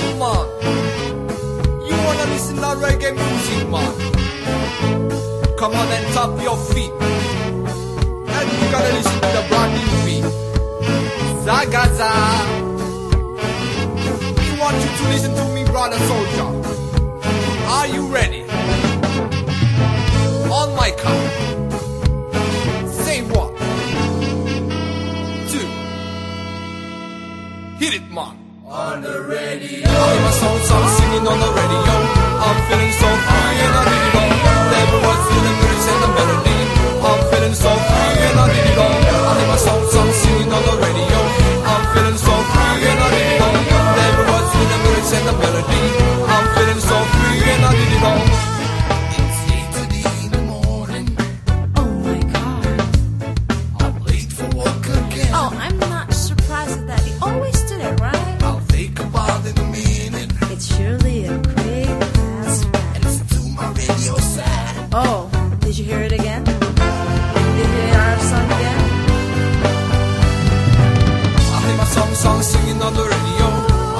Come on. You wanna listen to reggae music, man? Come on and tap your feet. And you gotta listen to the brand new beat. Zagaza. We want you to listen to me, brother soldier. Are you ready? On my count. Say one, two. Hit it, man. On the radio. I hear my song, song singing on the radio. I'm feeling so free and I need it all. Everyone's feeling lyrics and the melody. I'm feeling so free and I need it all. I hear my song, song singing on the radio. I'm feeling so free and I need it all. Everyone's feeling lyrics and the melody. I'm feeling so free and I need it all.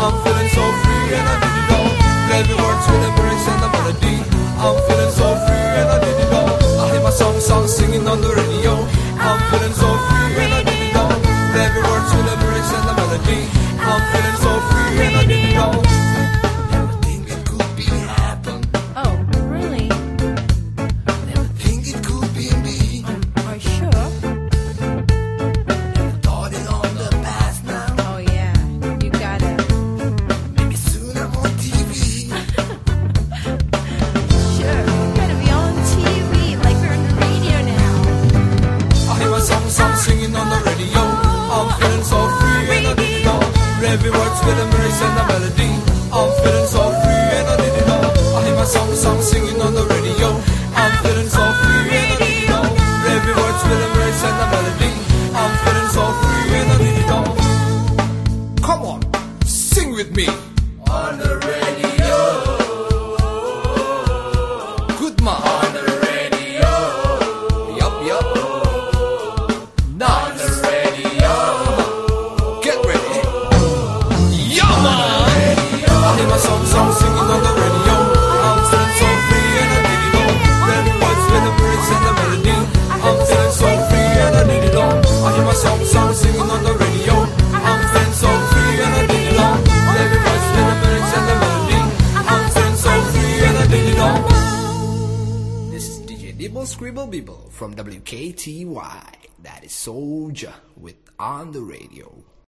I'm feeling so free song singing on the radio. I'm feeling so free and I did it all. Every word's with the lyrics and the melody. I'm feeling so free and I did it all. I hear my song, song singing on the radio. I'm feeling so free and I did it all. Every word's with the lyrics and the melody. I'm feeling so free and I did it all. Come on, sing with me. DJ Dibble Scribble Bibble from WKTY. That is Soldier with On the Radio.